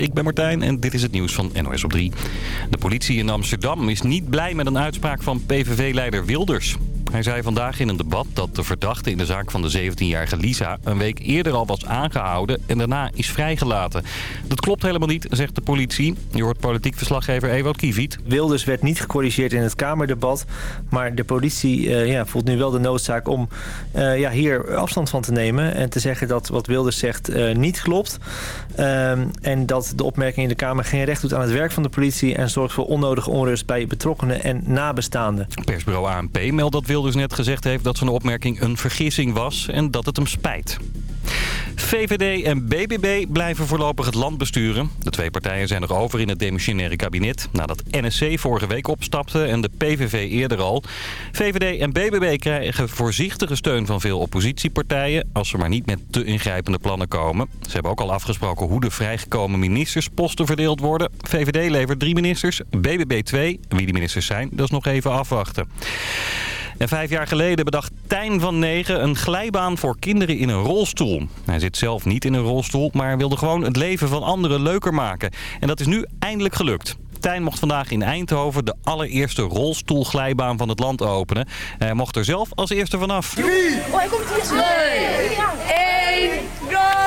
ik ben Martijn en dit is het nieuws van NOS op 3. De politie in Amsterdam is niet blij met een uitspraak van PVV-leider Wilders. Hij zei vandaag in een debat dat de verdachte in de zaak van de 17-jarige Lisa... een week eerder al was aangehouden en daarna is vrijgelaten. Dat klopt helemaal niet, zegt de politie. Je hoort politiek verslaggever Ewout Kieviet. Wilders werd niet gecorrigeerd in het Kamerdebat. Maar de politie uh, ja, voelt nu wel de noodzaak om uh, ja, hier afstand van te nemen... en te zeggen dat wat Wilders zegt uh, niet klopt. Ehm, en dat de opmerking in de Kamer geen recht doet aan het werk van de politie... en zorgt voor onnodige onrust bij betrokkenen en nabestaanden. Persbureau ANP meldt dat Wilders dus net gezegd heeft dat zijn opmerking een vergissing was en dat het hem spijt. VVD en BBB blijven voorlopig het land besturen. De twee partijen zijn nog over in het demissionaire kabinet... nadat NSC vorige week opstapte en de PVV eerder al. VVD en BBB krijgen voorzichtige steun van veel oppositiepartijen... als ze maar niet met te ingrijpende plannen komen. Ze hebben ook al afgesproken hoe de vrijgekomen ministersposten verdeeld worden. VVD levert drie ministers, BBB twee. Wie die ministers zijn, dat is nog even afwachten. En vijf jaar geleden bedacht Tijn van Negen een glijbaan voor kinderen in een rolstoel. Hij zit zelf niet in een rolstoel, maar wilde gewoon het leven van anderen leuker maken. En dat is nu eindelijk gelukt. Tijn mocht vandaag in Eindhoven de allereerste rolstoelglijbaan van het land openen. Hij mocht er zelf als eerste vanaf. Drie, oh, hij komt hier. Twee, één, go!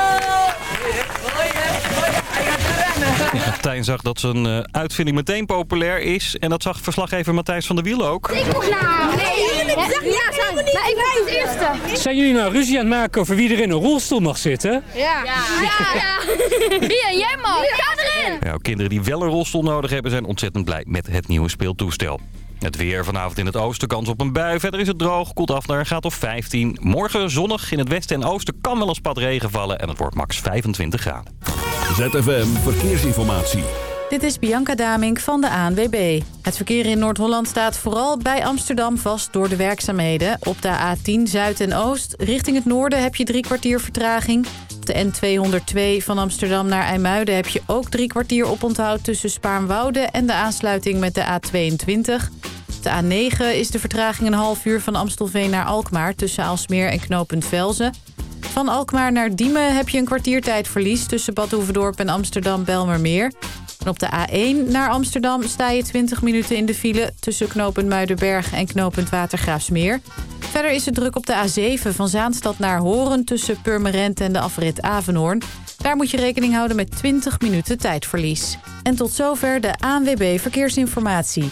Ja, Tijn zag dat zijn uh, uitvinding meteen populair is. En dat zag verslaggever Matthijs van der Wiel ook. Ik mocht nou. Nee, ja, ja, maar ik was het eerste. Zijn jullie nou ruzie aan het maken over wie er in een rolstoel mag zitten? Ja. Ja, ja. ja. Wie en jij mag. Ga erin. Ja, kinderen die wel een rolstoel nodig hebben zijn ontzettend blij met het nieuwe speeltoestel. Het weer vanavond in het oosten, kans op een bui. Verder is het droog, koelt af naar een graad of 15. Morgen zonnig, in het westen en oosten kan wel een spat regen vallen... en het wordt max 25 graden. ZFM Verkeersinformatie. Dit is Bianca Damink van de ANWB. Het verkeer in Noord-Holland staat vooral bij Amsterdam vast door de werkzaamheden. Op de A10 Zuid en Oost richting het noorden heb je drie kwartier vertraging. Op de N202 van Amsterdam naar IJmuiden heb je ook drie kwartier oponthoud... tussen Spaarnwoude en de aansluiting met de A22. Op de A9 is de vertraging een half uur van Amstelveen naar Alkmaar... tussen Aalsmeer en knooppunt Velzen. Van Alkmaar naar Diemen heb je een kwartiertijdverlies... tussen Bad en Amsterdam-Belmermeer. En op de A1 naar Amsterdam sta je 20 minuten in de file... tussen knooppunt Muidenberg en knooppunt Watergraafsmeer. Verder is het druk op de A7 van Zaanstad naar Horen... tussen Purmerend en de afrit Avenhoorn. Daar moet je rekening houden met 20 minuten tijdverlies. En tot zover de ANWB Verkeersinformatie.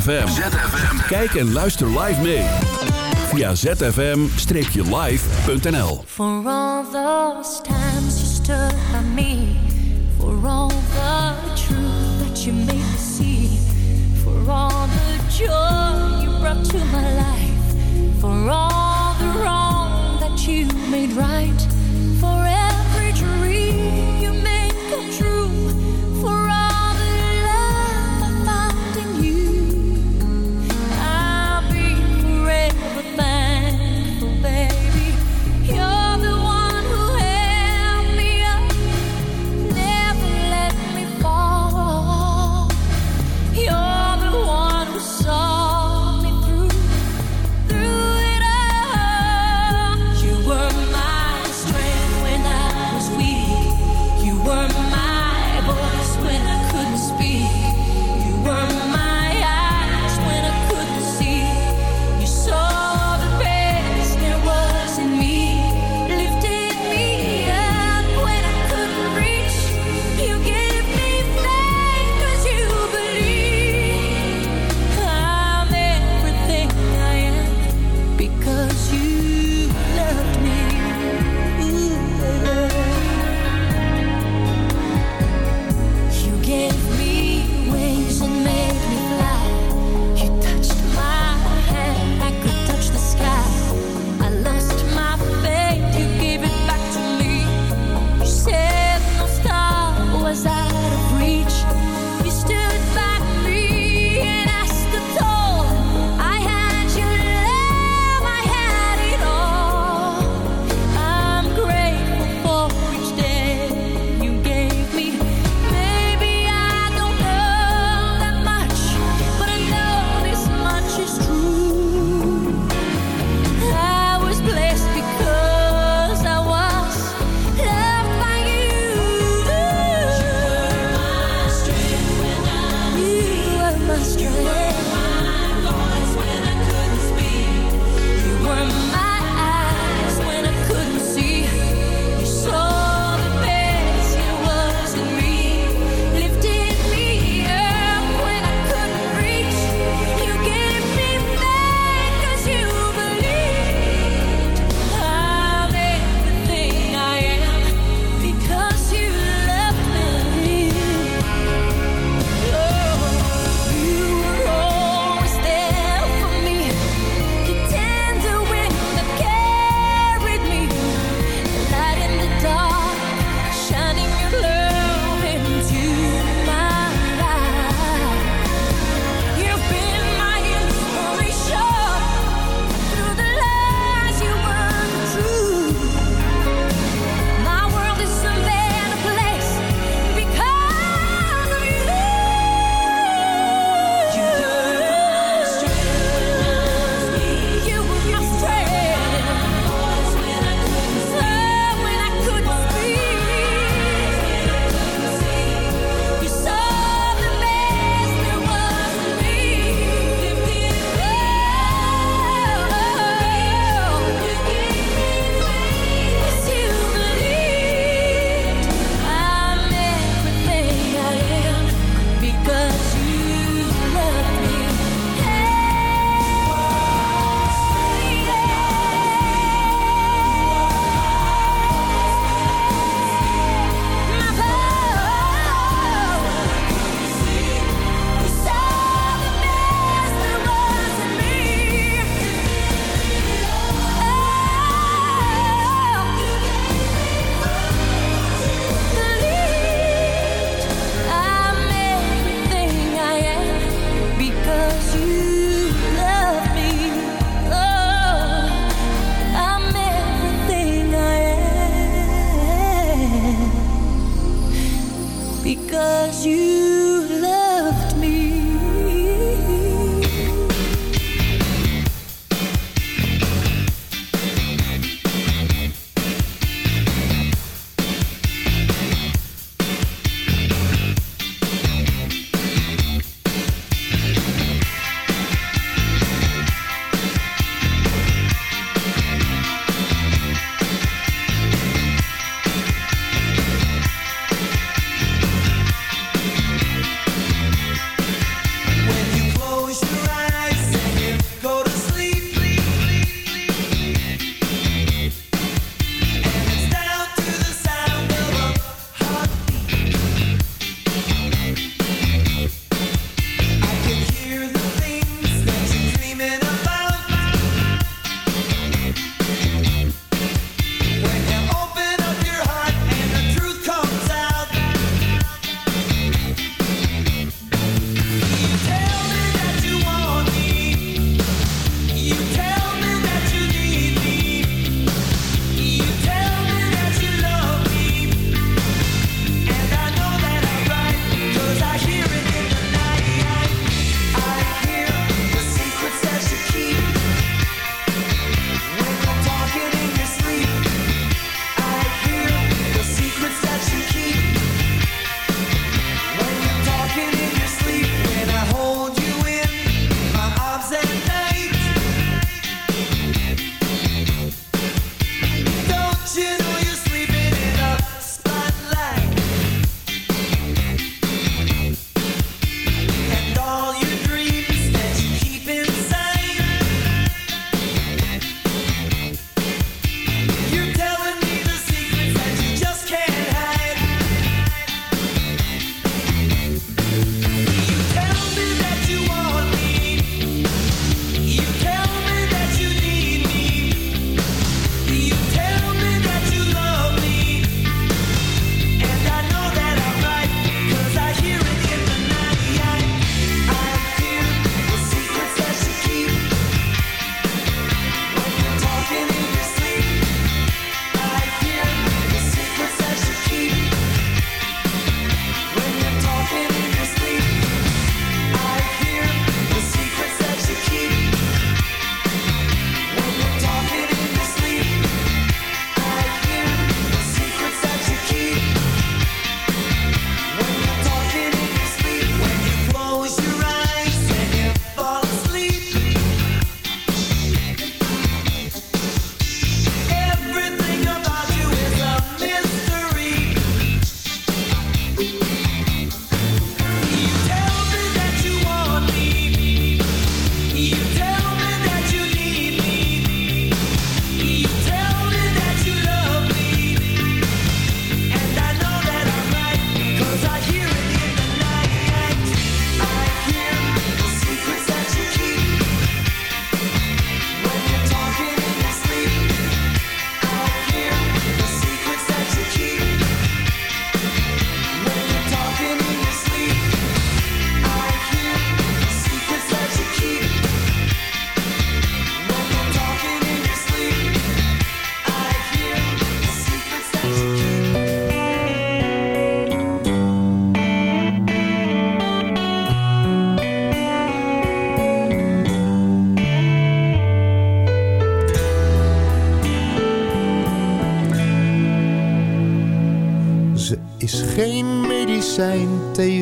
ZFM. Kijk en luister live mee. Via zfm-live.nl For all the times you stood by me. For all the truth that you made me see. For all the joy you brought to my life. For all the wrong that you made right.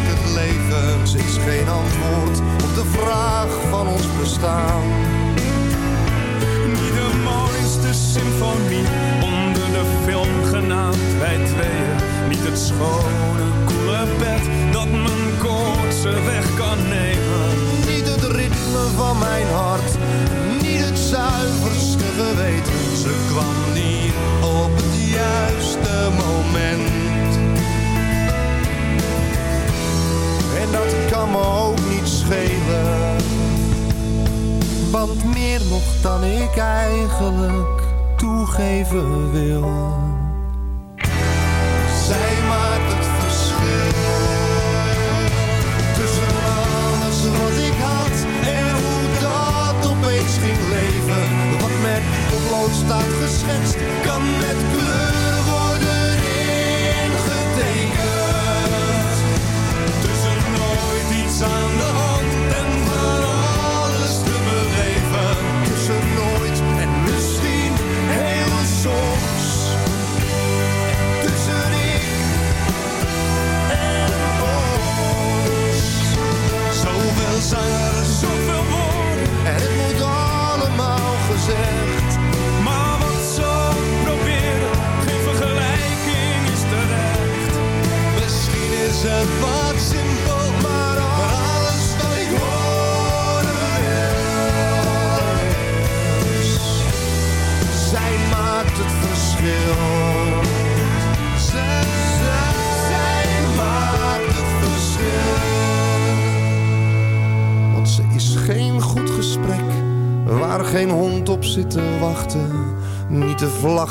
Het leven? Ze is geen antwoord op de vraag van ons bestaan. Niet de mooiste symfonie onder de film genaamd Wij tweeën. Niet het schone, koele bed dat mijn koortse weg kan nemen. Niet het ritme van mijn hart, niet het zuiverste geweten. Ze kwam niet op het juiste moment. Dat kan me ook niet schelen. Want meer nog dan ik eigenlijk toegeven wil.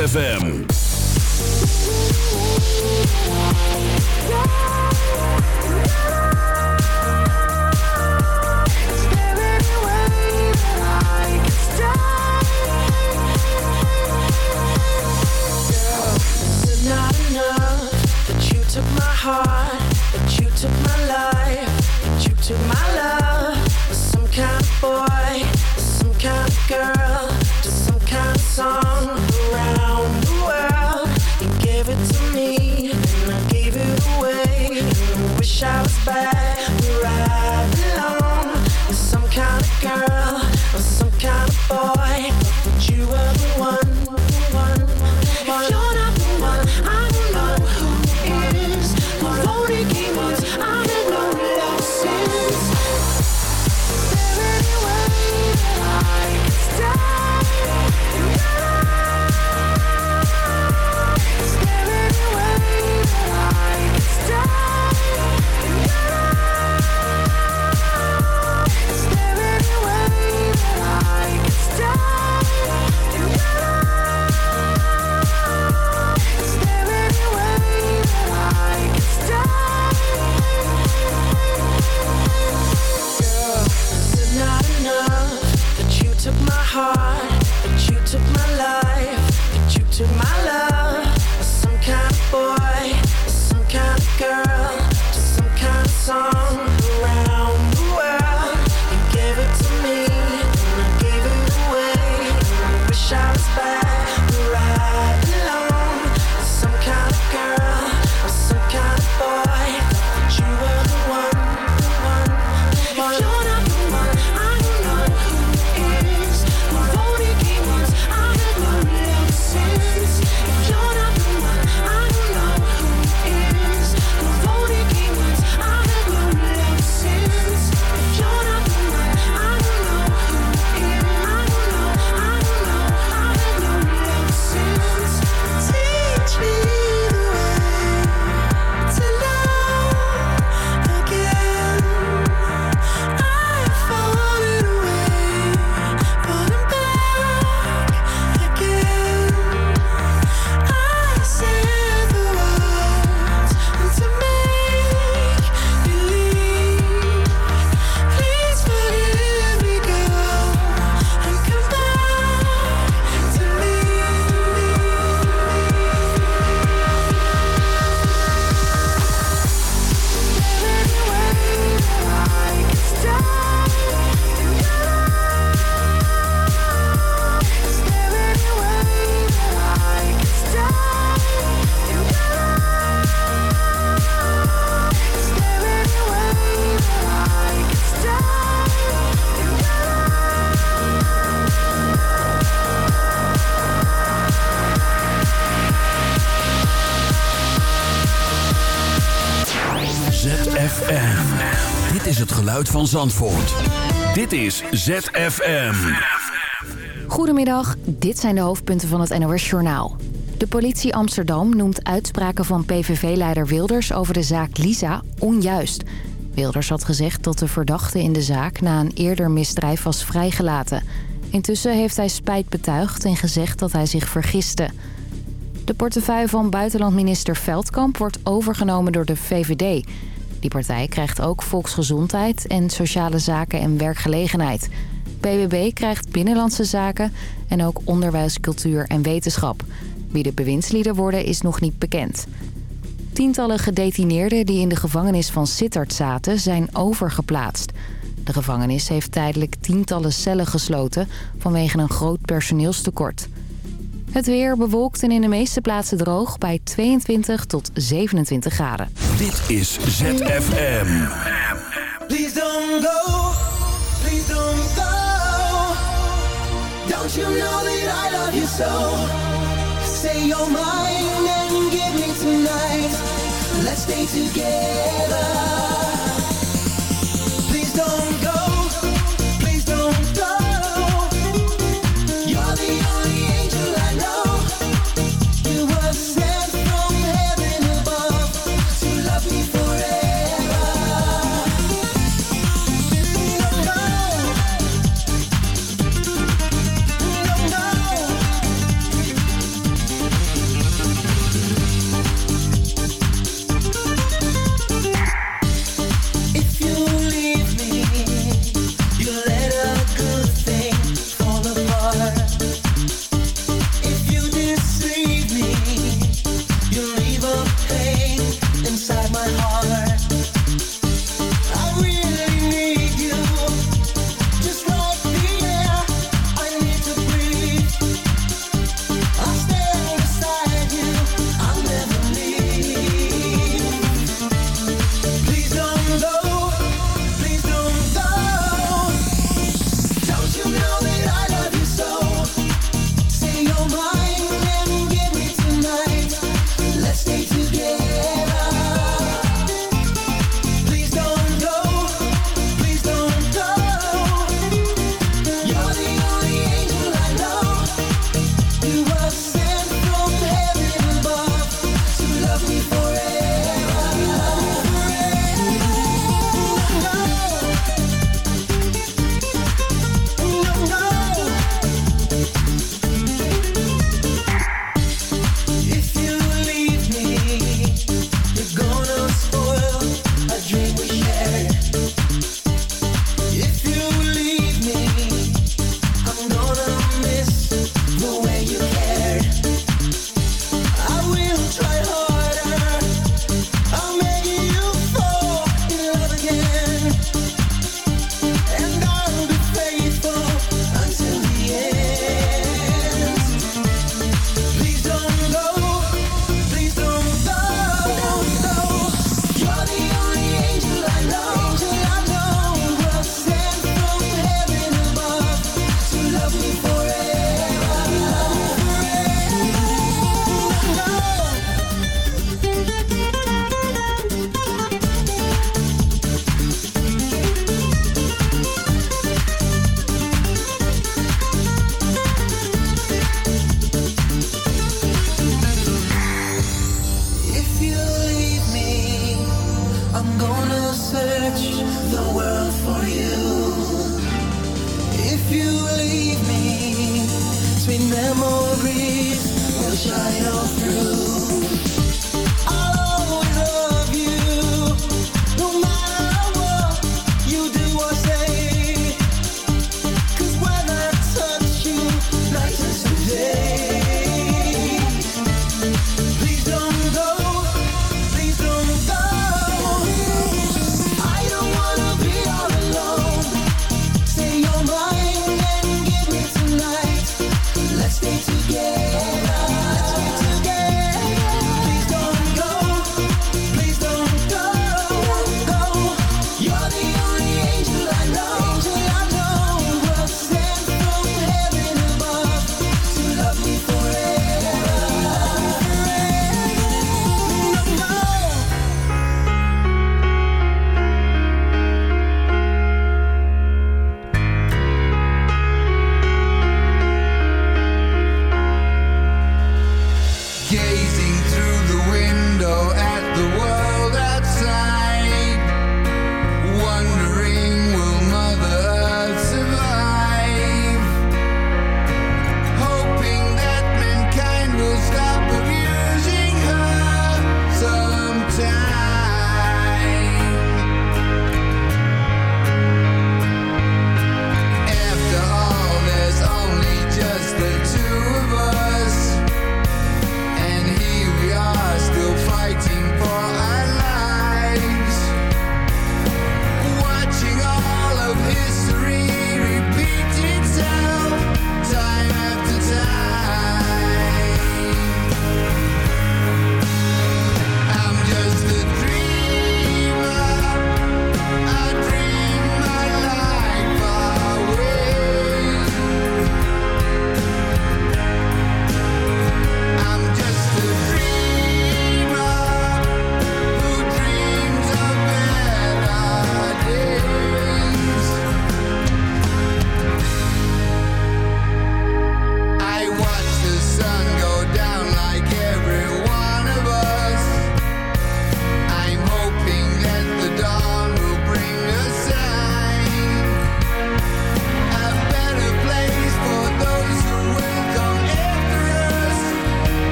ZFM. Dit is ZFM. Goedemiddag, dit zijn de hoofdpunten van het NOS Journaal. De politie Amsterdam noemt uitspraken van PVV-leider Wilders over de zaak Lisa onjuist. Wilders had gezegd dat de verdachte in de zaak na een eerder misdrijf was vrijgelaten. Intussen heeft hij spijt betuigd en gezegd dat hij zich vergiste. De portefeuille van buitenlandminister Veldkamp wordt overgenomen door de VVD... Die partij krijgt ook volksgezondheid en sociale zaken en werkgelegenheid. BBB krijgt binnenlandse zaken en ook onderwijs, cultuur en wetenschap. Wie de bewindslieden worden is nog niet bekend. Tientallen gedetineerden die in de gevangenis van Sittard zaten zijn overgeplaatst. De gevangenis heeft tijdelijk tientallen cellen gesloten vanwege een groot personeelstekort. Het weer bewolkt en in de meeste plaatsen droog bij 22 tot 27 graden. Dit is ZFM. Please don't go, please don't go. Don't you know that I love you so? Say your mind and give me tonight. Let's stay together. Please don't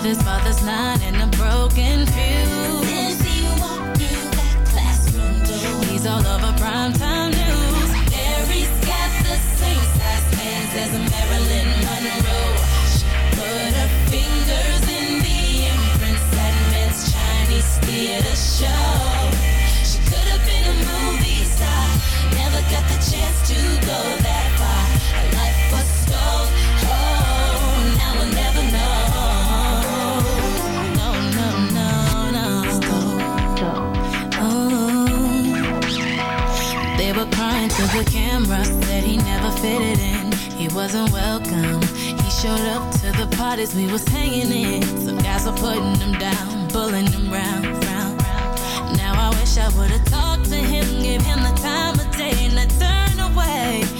With his father's line and a broken fuse. Since he walked through that classroom door. He's all over primetime news. Mary's got the same size hands as Marilyn Monroe. She put her fingers in the imprints that men's Chinese theater to the camera, said he never fitted in. He wasn't welcome. He showed up to the parties we was hanging in. Some guys were putting him down, bullying him round, round, round. Now I wish I would've talked to him, give him the time of day, and I turned away.